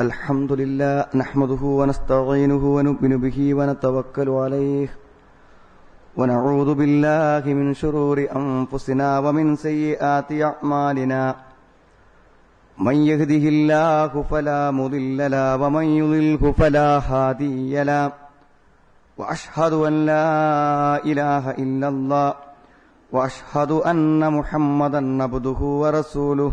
الحمد لله نحمده ونستعينه ونؤمن به ونتوكل عليه ونعوذ بالله من شرور أنفسنا ومن سيئات أعمالنا من يهده الله فلا مضل له ومن يضله فلا هادي له وأشهد أن لا إله إلا الله وأشهد أن محمدا عبده ورسوله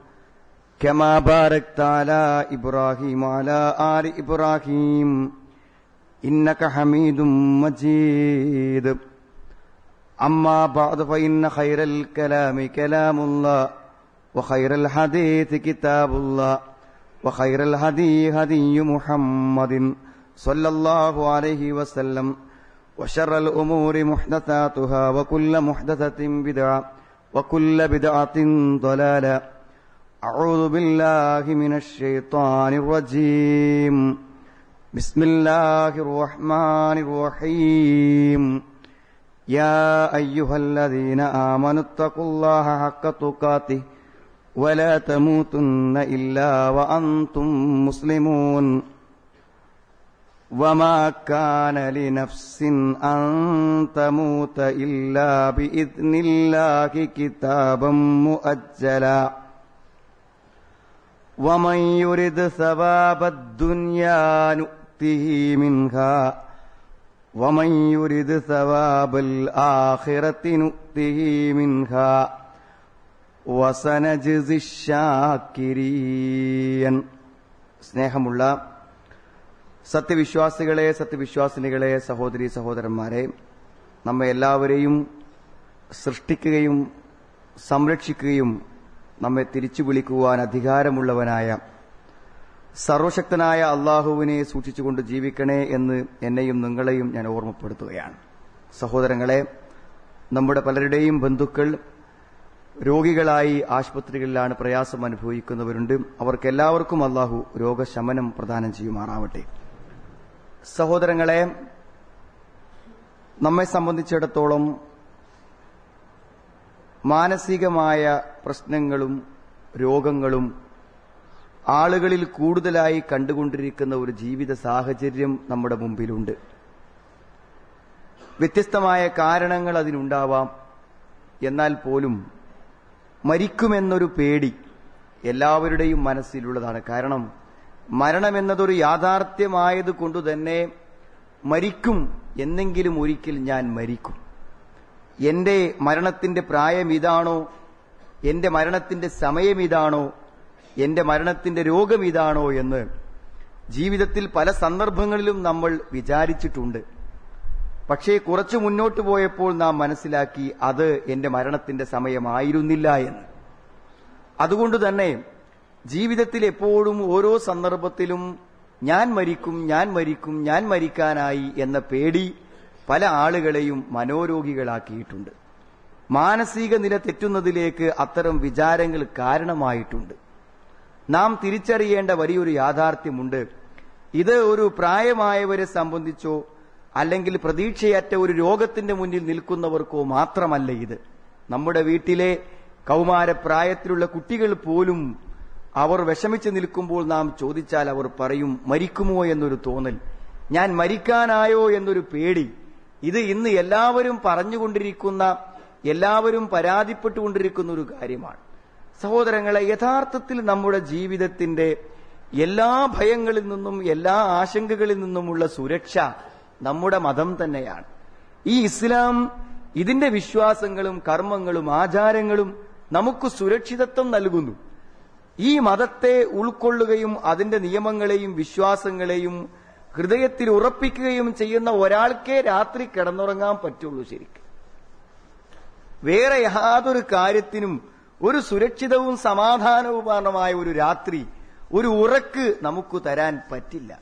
كما باركت على إبراهيم وعلى آل إبراهيم إنك حميد مجيد. أما بعد فإن خير الكلام كلام الله وخير الحديث كتاب الله وخير الهدي هدي محمد صلى الله عليه وسلم وشر الأمور محدثاتها وكل محدثة بدعة وكل بدعة ضلالة. أعوذ بالله من الشيطان الرجيم. بسم الله الرحمن الرحيم. يا أيها الذين آمنوا اتقوا الله حق تقاته ولا تموتن إلا وأنتم مسلمون. وما كان لنفس أن تموت إلا بإذن الله كتابا مؤجلا. ومن يرد ثواب الدنيا نؤته منها ومن يرد ثواب الآخرة نؤته منها وسنجزي الشاكرين സ്നേഹമുള്ള സത്യവിശ്വാസികളെ സത്യവിശ്വാസിനികളെ സഹോദരി സഹോദരന്മാരെ നമ്മെ എല്ലാവരെയും സൃഷ്ടിക്കുകയും സംരക്ഷിക്കുകയും നമ്മെ തിരിച്ചു വിളിക്കുവാൻ അധികാരമുള്ളവനായ സർവശക്തനായ അള്ളാഹുവിനെ സൂക്ഷിച്ചുകൊണ്ട് ജീവിക്കണേ എന്ന് എന്നെയും നിങ്ങളെയും ഞാൻ ഓർമ്മപ്പെടുത്തുകയാണ്. സഹോദരങ്ങളെ നമ്മുടെ പലരുടെയും ബന്ധുക്കൾ രോഗികളായി ആശുപത്രികളിലാണ് പ്രയാസം അനുഭവിക്കുന്നവരുണ്ട്. അവർക്കെല്ലാവർക്കും അള്ളാഹു രോഗശമനം പ്രദാനം ചെയ്യുമാറാവട്ടെ. സഹോദരങ്ങളെ നമ്മെ സംബന്ധിച്ചിടത്തോളം മാനസികമായ പ്രശ്നങ്ങളും രോഗങ്ങളും ആളുകളിൽ കൂടുതലായി കണ്ടുകൊണ്ടിരിക്കുന്ന ഒരു ജീവിത സാഹചര്യം നമ്മുടെ മുമ്പിലുണ്ട്. വ്യത്യസ്തമായ കാരണങ്ങൾ അതിനുണ്ടാവാം. എന്നാൽ പോലും മരിക്കുമെന്നൊരു പേടി എല്ലാവരുടെയും മനസ്സിലുള്ളതാണ്. കാരണം മരണമെന്നതൊരു യാഥാർത്ഥ്യമായത് കൊണ്ടുതന്നെ മരിക്കും എന്നെങ്കിലും ഒരിക്കൽ ഞാൻ മരിക്കും. എന്റെ മരണത്തിന്റെ പ്രായം ഇതാണോ? എന്റെ മരണത്തിന്റെ സമയം ഇതാണോ? എന്റെ മരണത്തിന്റെ രോഗം ഇതാണോ എന്ന് ജീവിതത്തിൽ പല സന്ദർഭങ്ങളിലും നമ്മൾ വിചാരിച്ചിട്ടുണ്ട്. പക്ഷേ കുറച്ചു മുന്നോട്ട് പോയപ്പോൾ നാം മനസ്സിലാക്കി അത് എന്റെ മരണത്തിന്റെ സമയമായിരുന്നില്ല എന്ന്. അതുകൊണ്ട് തന്നെ ജീവിതത്തിൽ എപ്പോഴും ഓരോ സന്ദർഭത്തിലും ഞാൻ മരിക്കും ഞാൻ മരിക്കും ഞാൻ മരിക്കാനായി എന്ന പേടി പല ആളുകളെയും മനോരോഗികളാക്കിയിട്ടുണ്ട്. മാനസിക നില തെറ്റുന്നതിലേക്ക് അത്തരം വിചാരങ്ങൾ കാരണമായിട്ടുണ്ട്. നാം തിരിച്ചറിയേണ്ട വലിയൊരു യാഥാർത്ഥ്യമുണ്ട്. ഇത് ഒരു പ്രായമായവരെ സംബന്ധിച്ചോ അല്ലെങ്കിൽ പ്രതീക്ഷയറ്റ ഒരു രോഗത്തിന്റെ മുന്നിൽ നിൽക്കുന്നവർക്കോ മാത്രമല്ല ഇത്. നമ്മുടെ വീട്ടിലെ കൗമാരപ്രായത്തിലുള്ള കുട്ടികൾ പോലും അവർ വിഷമിച്ച് നിൽക്കുമ്പോൾ നാം ചോദിച്ചാൽ അവർ പറയും മരിക്കുമോ എന്നൊരു തോന്നൽ. ഞാൻ മരിക്കാനായോ എന്നൊരു പേടി. ഇത് ഇന്ന് എല്ലാവരും പറഞ്ഞുകൊണ്ടിരിക്കുന്ന എല്ലാവരും പരാതിപ്പെട്ടുകൊണ്ടിരിക്കുന്ന ഒരു കാര്യമാണ്. സഹോദരങ്ങളെ യഥാർത്ഥത്തിൽ നമ്മുടെ ജീവിതത്തിന്റെ എല്ലാ ഭയങ്ങളിൽ നിന്നും എല്ലാ ആശങ്കകളിൽ നിന്നുമുള്ള സുരക്ഷ നമ്മുടെ മതം തന്നെയാണ്. ഈ ഇസ്ലാം ഇതിന്റെ വിശ്വാസങ്ങളും കർമ്മങ്ങളും ആചാരങ്ങളും നമുക്ക് സുരക്ഷിതത്വം നൽകുന്നു. ഈ മതത്തെ ഉൾക്കൊള്ളുകയും അതിന്റെ നിയമങ്ങളെയും വിശ്വാസങ്ങളെയും ഹൃദയത്തിൽ ഉറപ്പിക്കുകയും ചെയ്യുന്ന ഒരാൾക്കേ രാത്രി കിടന്നുറങ്ങാൻ പറ്റുള്ളൂ ശരിക്കും. വേറെ യാതൊരു കാര്യത്തിനും ഒരു സുരക്ഷിതവും സമാധാനവുമാണമായ ഒരു രാത്രി ഒരു ഉറക്ക് നമുക്ക് തരാൻ പറ്റില്ല.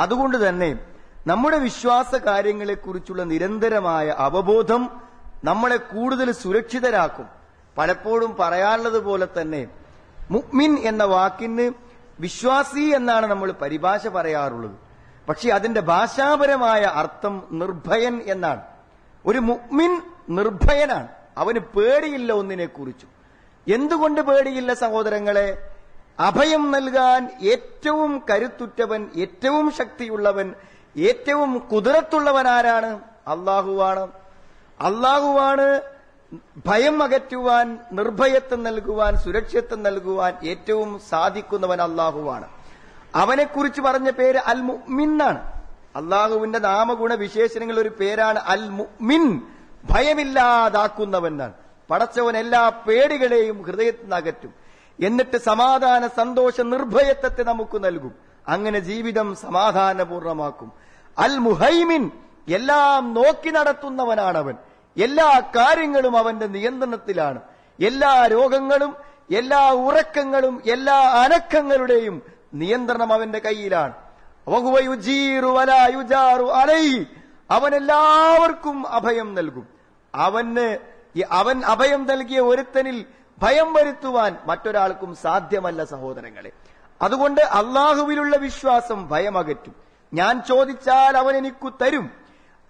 അതുകൊണ്ട് തന്നെ നമ്മുടെ വിശ്വാസ കാര്യങ്ങളെക്കുറിച്ചുള്ള നിരന്തരമായ അവബോധം നമ്മളെ കൂടുതൽ സുരക്ഷിതരാക്കും. പലപ്പോഴും പറയാനുള്ളത് പോലെ തന്നെ മുക്മിൻ എന്ന വാക്കിന് വിശ്വാസി എന്നാണ് നമ്മൾ പരിഭാഷ പറയാറുള്ളത്. പക്ഷെ അതിന്റെ ഭാഷാപരമായ അർത്ഥം നിർഭയൻ എന്നാണ്. ഒരു മുഅ്മിൻ നിർഭയനാണ്. അവന് പേടിയില്ല ഒന്നിനെ കുറിച്ചു എന്തുകൊണ്ട് പേടിയില്ല സഹോദരങ്ങളെ? അഭയം നൽകാൻ ഏറ്റവും കരുത്തുറ്റവൻ ഏറ്റവും ശക്തിയുള്ളവൻ ഏറ്റവും കുതിരത്തുള്ളവൻ ആരാണ് അള്ളാഹുവാണ്. അള്ളാഹുവാണ് ഭയം അകറ്റുവാൻ നിർഭയത്വം നൽകുവാൻ സുരക്ഷിതത്വം നൽകുവാൻ ഏറ്റവും സാധിക്കുന്നവൻ അള്ളാഹുവാണ്. അവനെക്കുറിച്ച് പറഞ്ഞ പേര് അൽ മുഅ്മിന്നാണ് അള്ളാഹുവിന്റെ നാമഗുണ വിശേഷണങ്ങൾ ഒരു പേരാണ് അൽ മുഅ്മിൻ ഭയമില്ലാതാക്കുന്നവനാണ് പടച്ചവൻ എല്ലാ പേടികളെയും ഹൃദയത്തിൽ നിന്ന് അകറ്റും. എന്നിട്ട് സമാധാന സന്തോഷ നിർഭയത്വത്തെ നമുക്ക് നൽകും. അങ്ങനെ ജീവിതം സമാധാനപൂർണമാക്കും. അൽ മുഹൈമിൻ എല്ലാം നോക്കി നടത്തുന്നവനാണവൻ. എല്ലാ കാര്യങ്ങളും അവന്റെ നിയന്ത്രണത്തിലാണ്. എല്ലാ രോഗങ്ങളും എല്ലാ ഉറക്കങ്ങളും എല്ലാ അനക്കങ്ങളുടെയും നിയന്ത്രണം അവന്റെ കയ്യിലാണ്. അവൻ എല്ലാവർക്കും അഭയം നൽകും. അവന് അവൻ അഭയം നൽകിയ ഒരുത്തനിൽ ഭയം വരുത്തുവാൻ മറ്റൊരാൾക്കും സാധ്യമല്ല സഹോദരങ്ങളെ. അതുകൊണ്ട് അള്ളാഹുവിലുള്ള വിശ്വാസം ഭയമകറ്റും. ഞാൻ ചോദിച്ചാൽ അവൻ എനിക്കു തരും.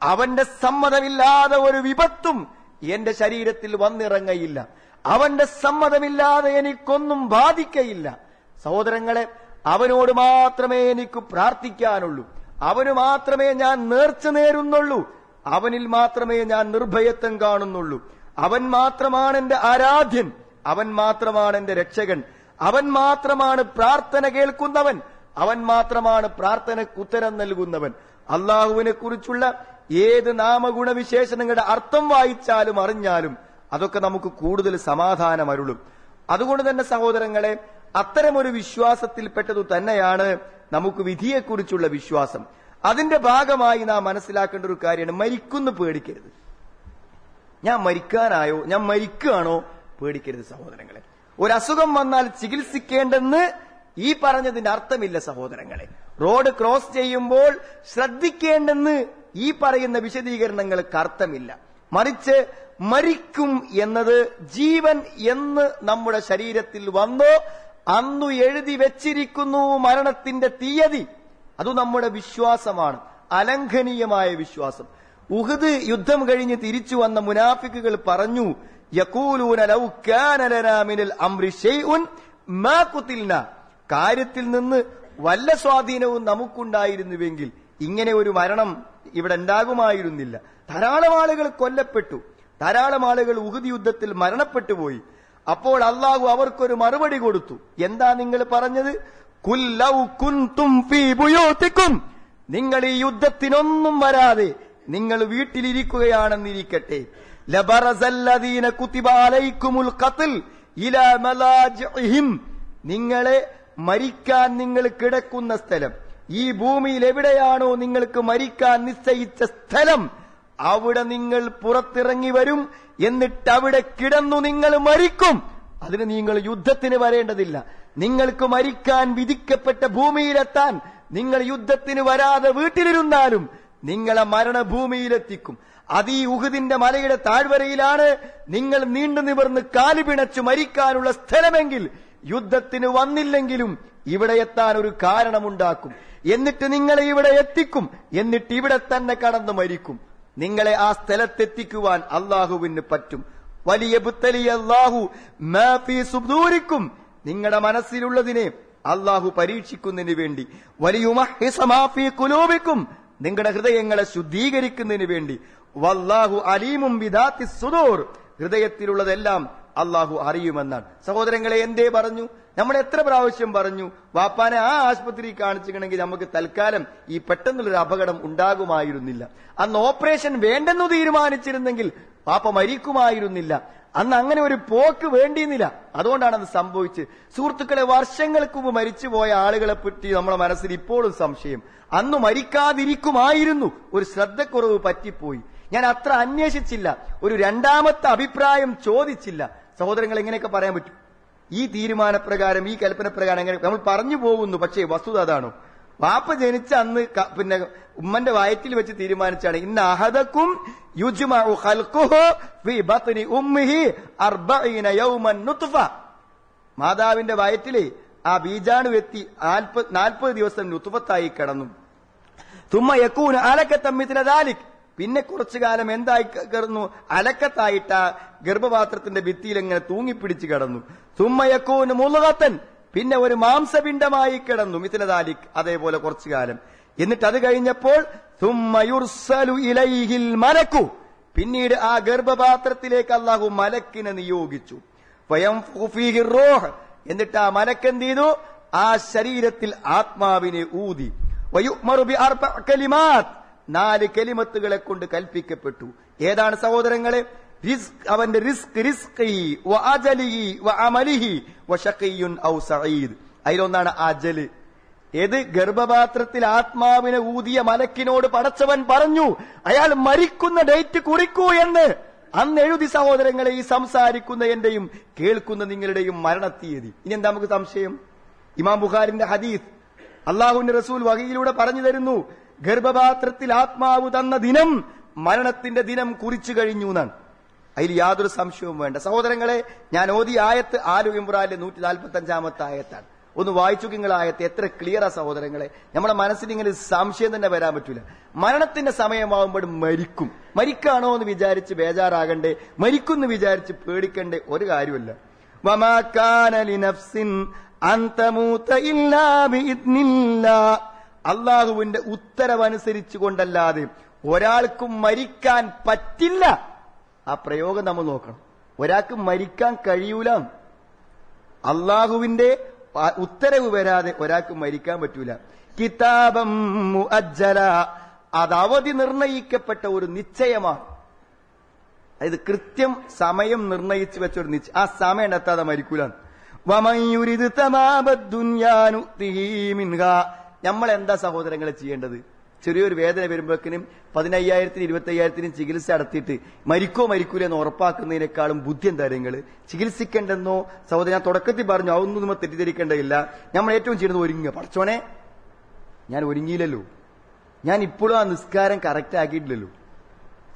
അവന്റെ സമ്മതമില്ലാതെ ഒരു വിപത്തും എന്റെ ശരീരത്തിൽ വന്നിറങ്ങയില്ല. അവന്റെ സമ്മതമില്ലാതെ എനിക്കൊന്നും ബാധിക്കയില്ല. സഹോദരങ്ങളെ അവനോട് മാത്രമേ എനിക്ക് പ്രാർത്ഥിക്കാനുള്ളൂ. അവന് മാത്രമേ ഞാൻ നേർച്ച നേരുന്നുള്ളൂ. അവനിൽ മാത്രമേ ഞാൻ നിർഭയത്വം കാണുന്നുള്ളൂ. അവൻ മാത്രമാണ് എന്റെ ആരാധ്യൻ. അവൻ മാത്രമാണ് എന്റെ രക്ഷകൻ. അവൻ മാത്രമാണ് പ്രാർത്ഥന കേൾക്കുന്നവൻ. അവൻ മാത്രമാണ് പ്രാർത്ഥനയ്ക്ക് ഉത്തരം നൽകുന്നവൻ. അള്ളാഹുവിനെ കുറിച്ചുള്ള ഏത് നാമഗുണവിശേഷണങ്ങളുടെ അർത്ഥം വായിച്ചാലും അറിഞ്ഞാലും അതൊക്കെ നമുക്ക് കൂടുതൽ സമാധാനം അരുളും അതുകൊണ്ട് തന്നെ സഹോദരങ്ങളെ അത്തരമൊരു വിശ്വാസത്തിൽപ്പെട്ടതു തന്നെയാണ് നമുക്ക് വിധിയെക്കുറിച്ചുള്ള വിശ്വാസം. അതിന്റെ ഭാഗമായി നാം മനസ്സിലാക്കേണ്ട ഒരു കാര്യമാണ് മരിക്കുന്നു പേടിക്കരുത്. ഞാൻ മരിക്കാനായോ? ഞാൻ മരിക്കുകയാണോ? പേടിക്കരുത് സഹോദരങ്ങളെ. ഒരു അസുഖം വന്നാൽ ചികിത്സിക്കേണ്ടെന്ന് ഈ പറഞ്ഞതിന്റെ അർത്ഥമില്ല സഹോദരങ്ങളെ. റോഡ് ക്രോസ് ചെയ്യുമ്പോൾ ശ്രദ്ധിക്കേണ്ടെന്ന് ഈ പറയുന്ന വിശദീകരണങ്ങൾക്ക് അർത്ഥമില്ല. മറിച്ച് മരിക്കും എന്നത് ജീവൻ എന്ന് നമ്മുടെ ശരീരത്തിൽ വന്നോ അന്നു എഴുതി വെച്ചിരിക്കുന്നു മരണത്തിന്റെ തീയതി. അത് നമ്മുടെ വിശ്വാസമാണ്. അലംഘനീയമായ വിശ്വാസം. ഉഹദ് യുദ്ധം കഴിഞ്ഞ് തിരിച്ചു വന്ന മുനാഫിക്കുകൾ പറഞ്ഞു മാ കാര്യത്തിൽ നിന്ന് വല്ല സ്വാധീനവും നമുക്കുണ്ടായിരുന്നുവെങ്കിൽ ഇങ്ങനെ ഒരു മരണം ഇവിടെ ഉണ്ടാകുമായിരുന്നില്ല. ധാരാളം ആളുകൾ കൊല്ലപ്പെട്ടു. ധാരാളം ആളുകൾ ഉഹുദ് യുദ്ധത്തിൽ മരണപ്പെട്ടു പോയി അപ്പോൾ അള്ളാഹു അവർക്കൊരു മറുപടി കൊടുത്തു. എന്താ നിങ്ങൾ പറഞ്ഞത്? കുല്ലൗക്കും നിങ്ങൾ ഈ യുദ്ധത്തിനൊന്നും വരാതെ നിങ്ങൾ വീട്ടിലിരിക്കുകയാണെന്നിരിക്കട്ടെ. ലബറസല്ലദീന കുതിബ കത്തിൽ ഇലാ മലാജിഹിം നിങ്ങളെ മരിക്കാൻ നിങ്ങൾ കിടക്കുന്ന സ്ഥലം. ഈ ഭൂമിയിൽ എവിടെയാണോ നിങ്ങൾക്ക് മരിക്കാൻ നിശ്ചയിച്ച സ്ഥലം. അവിടെ നിങ്ങൾ പുറത്തിറങ്ങി വരും എന്നിട്ട് അവിടെ കിടന്നു നിങ്ങൾ മരിക്കും. അതിന് നിങ്ങൾ യുദ്ധത്തിന് വരേണ്ടതില്ല. നിങ്ങൾക്ക് മരിക്കാൻ വിധിക്കപ്പെട്ട ഭൂമിയിലെത്താൻ നിങ്ങൾ യുദ്ധത്തിന് വരാതെ വീട്ടിലിരുന്നാലും നിങ്ങളെ മരണഭൂമിയിലെത്തിക്കും. അത് ഈ ഉഹുദിന്റെ മലയുടെ താഴ്വരയിലാണ്. നിങ്ങൾ നീണ്ടു നിവർന്ന് കാലു പിണച്ചു മരിക്കാനുള്ള സ്ഥലമെങ്കിൽ യുദ്ധത്തിന് വന്നില്ലെങ്കിലും ഇവിടെ എത്താൻ ഒരു കാരണമുണ്ടാക്കും. എന്നിട്ട് നിങ്ങളെ ഇവിടെ എത്തിക്കും. എന്നിട്ട് ഇവിടെ തന്നെ കടന്നു മരിക്കും. നിങ്ങളെ ആ സ്ഥലത്തെത്തിക്കുവാൻ അള്ളാഹുവിന് പറ്റും. വലിയ ബുത്തലി അള്ളാഹു സുദൂരിക്കും. നിങ്ങളുടെ മനസ്സിലുള്ളതിനെ അള്ളാഹു പരീക്ഷിക്കുന്നതിന് വേണ്ടി. വലിയുമഹിസമാഫി കുലൂബിക്കും നിങ്ങളുടെ ഹൃദയങ്ങളെ ശുദ്ധീകരിക്കുന്നതിന് വേണ്ടി. വല്ലാഹു അലീമും വിധാത്തി സുദൂർ. ഹൃദയത്തിലുള്ളതെല്ലാം അള്ളാഹു അറിയുമെന്നാണ്. സഹോദരങ്ങളെ എന്തേ പറഞ്ഞു? നമ്മൾ എത്ര പ്രാവശ്യം പറഞ്ഞു വാപ്പാനെ ആ ആശുപത്രി കാണിച്ചിട്ടുണ്ടെങ്കിൽ നമുക്ക് തൽക്കാലം ഈ പെട്ടെന്നുള്ളൊരു അപകടം ഉണ്ടാകുമായിരുന്നില്ല. അന്ന് ഓപ്പറേഷൻ വേണ്ടെന്ന് തീരുമാനിച്ചിരുന്നെങ്കിൽ പാപ്പ മരിക്കുമായിരുന്നില്ല. അന്ന് അങ്ങനെ ഒരു പോക്ക് വേണ്ടിയിരുന്നില്ല. അതുകൊണ്ടാണ് അത് സംഭവിച്ചത് സുഹൃത്തുക്കളെ വർഷങ്ങൾക്ക് മുമ്പ് മരിച്ചുപോയ ആളുകളെ പറ്റി നമ്മുടെ മനസ്സിൽ ഇപ്പോഴും സംശയം. അന്ന് മരിക്കാതിരിക്കുമായിരുന്നു. ഒരു ശ്രദ്ധക്കുറവ് പറ്റിപ്പോയി. ഞാൻ അത്ര അന്വേഷിച്ചില്ല. ഒരു രണ്ടാമത്തെ അഭിപ്രായം ചോദിച്ചില്ല. സഹോദരങ്ങൾ എങ്ങനെയൊക്കെ പറയാൻ പറ്റും? ഈ തീരുമാനപ്രകാരം ഈ കൽപ്പനപ്രകാരം എങ്ങനെ നമ്മൾ പറഞ്ഞു പോകുന്നു. പക്ഷേ വസ്തുത അതാണോ. വാപ്പ ജനിച്ച അന്ന് പിന്നെ ഉമ്മന്റെ വയറ്റിൽ വെച്ച് തീരുമാനിച്ചാണ് ഇന്ന് അഹദക്കും മാതാവിന്റെ വയറ്റിൽ ആ ബീജാണു എത്തി നാൽപ്പത് ദിവസം നുത്തുഫത്തായി കിടന്നു. തുമ്മ യക്കൂന് അലക്കത്തമ്മിത്തിലെ പിന്നെ കുറച്ചു കാലം എന്തായി കയറുന്നു അലക്കത്തായിട്ട് ഗർഭപാത്രത്തിന്റെ ഭിത്തിയിൽ എങ്ങനെ തൂങ്ങിപ്പിടിച്ച് കിടന്നു. തുമ്മയക്കൂന് മുളകത്തൻ. പിന്നെ ഒരു മാംസപിണ്ഡമായി കിടന്നു. മിത്തിലെ ദാലിക് അതേപോലെ കുറച്ചു കാലം എന്നിട്ട് അത് കഴിഞ്ഞപ്പോൾ തുമ്മ യുർസലു ഇലൈഹിൽ മലക്കു. പിന്നീട് ആ ഗർഭപാത്രത്തിലേക്ക് അള്ളാഹു മലക്കിനെ നിയോഗിച്ചു. എന്നിട്ട് ആ മലക്കെന്ത് ചെയ്തു? ആ ശരീരത്തിൽ ആത്മാവിനെ ഊതി. നാല് കെലിമത്തുകളെ കൊണ്ട് കൽപ്പിക്കപ്പെട്ടു. ഏതാണ് സഹോദരങ്ങളെ? റിസ്ക് അവന്റെ റിസ്ക് റിസ്കി ഔ സഈദ്. അതിലൊന്നാണ് അജൽ. ഏത്? ഗർഭപാത്രത്തിൽ ആത്മാവിനെ ഊതിയ മലക്കിനോട് പടച്ചവൻ പറഞ്ഞു അയാൾ മരിക്കുന്ന ഡേറ്റ് കുറിക്കൂ എന്ന്. അന്ന് എഴുതി സഹോദരങ്ങളെ ഈ സംസാരിക്കുന്ന എന്റെയും കേൾക്കുന്ന നിങ്ങളുടെയും മരണത്തീയതി. ഇനി എന്താ നമുക്ക് സംശയം? ഇമാം ബുഖാരിന്റെ ഹദീസ്. അള്ളാഹുവിന്റെ റസൂൽ വകയിലൂടെ പറഞ്ഞു തരുന്നു ഗർഭപാത്രത്തിൽ ആത്മാവ് തന്ന ദിനം മരണത്തിന്റെ ദിനം കുറിച്ചു കഴിഞ്ഞു എന്നാണ്. അതിൽ യാതൊരു സംശയവും വേണ്ട. സഹോദരങ്ങളെ ഞാൻ ഓതി ആയത്ത് ആലു ഇമ്രാന്റെ നൂറ്റി നാൽപ്പത്തി അഞ്ചാമത്തെ ആയത്താണ്. ഒന്ന് വായിച്ചു നിങ്ങൾ ആയത്ത് എത്ര ക്ലിയറാ സഹോദരങ്ങളെ. നമ്മുടെ മനസ്സിൽ ഇങ്ങനെ സംശയം തന്നെ വരാൻ പറ്റൂല. മരണത്തിന്റെ സമയമാവുമ്പോൾ മരിക്കും. മരിക്കാണോ എന്ന് വിചാരിച്ച് ബേജാറാകണ്ടേ മരിക്കും വിചാരിച്ച് പേടിക്കണ്ടേ ഒരു കാര്യമല്ല വമാ കാന ലിനഫ്സിൻ അൻ ഇല്ലാ. അള്ളാഹുവിന്റെ ഉത്തരവനുസരിച്ചു കൊണ്ടല്ലാതെ ഒരാൾക്കും മരിക്കാൻ പറ്റില്ല. ആ പ്രയോഗം നമ്മൾ നോക്കണം. ഒരാൾക്ക് മരിക്കാൻ കഴിയൂല. അള്ളാഹുവിന്റെ ഉത്തരവ് വരാതെ ഒരാൾക്ക് മരിക്കാൻ പറ്റൂല. കിതാബം മുഅജ്ജല. അത് അവധി നിർണയിക്കപ്പെട്ട ഒരു നിശ്ചയമാണ്. അതായത് കൃത്യം സമയം നിർണയിച്ചു വെച്ച ഒരു നിശ്ചയം ആ സമയം എത്താതെ മരിക്കൂല. നമ്മൾ എന്താ സഹോദരങ്ങളെ ചെയ്യേണ്ടത്? ചെറിയൊരു വേദന വരുമ്പോഴേക്കിനും പതിനയ്യായിരത്തിനും ഇരുപത്തി അയ്യായിരത്തിനും ചികിത്സ നടത്തിയിട്ട് മരിക്കോ മരിക്കൂല എന്ന് ഉറപ്പാക്കുന്നതിനേക്കാളും ബുദ്ധി എന്താ നിങ്ങൾ ചികിത്സിക്കേണ്ടെന്നോ? സഹോദരൻ ഞാൻ തുടക്കത്തിൽ പറഞ്ഞു അതൊന്നും നമ്മൾ തെറ്റിദ്ധരിക്കേണ്ടതില്ല. നമ്മൾ ഏറ്റവും ചെയ്യുന്നത് ഒരുങ്ങുക. പഠിച്ചോനെ ഞാൻ ഒരുങ്ങിയില്ലല്ലോ. ഞാൻ ഇപ്പോഴും ആ നിസ്കാരം കറക്റ്റ് ആക്കിയിട്ടില്ലല്ലോ.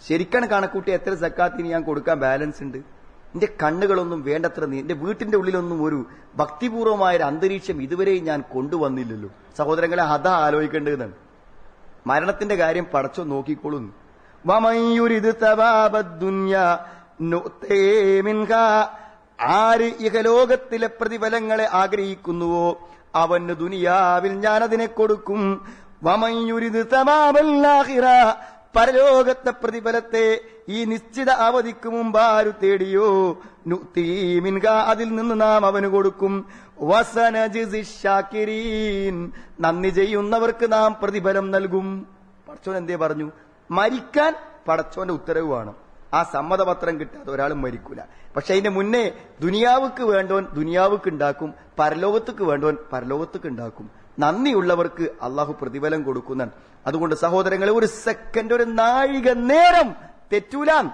ശരിക്കാണ് കണക്കൂട്ടി എത്ര സക്കാത്തിന് ഞാൻ കൊടുക്കാൻ ബാലൻസ് ഉണ്ട്. എന്റെ കണ്ണുകളൊന്നും വേണ്ടത്ര നീ എന്റെ വീട്ടിന്റെ ഉള്ളിലൊന്നും ഒരു ഭക്തിപൂർവമായ ഒരു അന്തരീക്ഷം ഇതുവരെയും ഞാൻ കൊണ്ടുവന്നില്ലല്ലോ. സഹോദരങ്ങളെ അതാ ആലോചിക്കേണ്ടതാണ് മരണത്തിന്റെ കാര്യം പടച്ചോ നോക്കിക്കൊള്ളുന്നു. ആര് ഇഹലോകത്തിലെ പ്രതിഫലങ്ങളെ ആഗ്രഹിക്കുന്നുവോ അവന് ദുനിയാവിൽ ഞാൻ അതിനെ കൊടുക്കും. വമയുരിത് തവാബല്ലാഹിറ പരലോകത്തെ പ്രതിഫലത്തെ ഈ നിശ്ചിത അവധിക്ക് മുമ്പ് ആര് തേടിയോ. അതിൽ നിന്ന് നാം അവന് കൊടുക്കും. വസനജിഷാക്കിരീൻ നന്ദി ചെയ്യുന്നവർക്ക് നാം പ്രതിഫലം നൽകും. പടച്ചോൻ എന്തേ പറഞ്ഞു? മരിക്കാൻ പടച്ചോന്റെ ഉത്തരവ് വേണം ആ സമ്മതപത്രം കിട്ടാതെ ഒരാളും മരിക്കൂല. പക്ഷെ അതിന്റെ മുന്നേ ദുനിയാവുക്ക് വേണ്ടവൻ ദുനിയാവുക്ക് ഉണ്ടാക്കും പരലോകത്തുക്ക് വേണ്ടവൻ പരലോകത്തുക്ക് ഉണ്ടാക്കും. നന്ദിയുള്ളവർക്ക് അള്ളാഹു പ്രതിഫലം കൊടുക്കുന്നതാണ് അതുകൊണ്ട് സഹോദരങ്ങളെ ഒരു സെക്കൻഡ് ഒരു നാഴിക നേരം തെറ്റൂലാൻ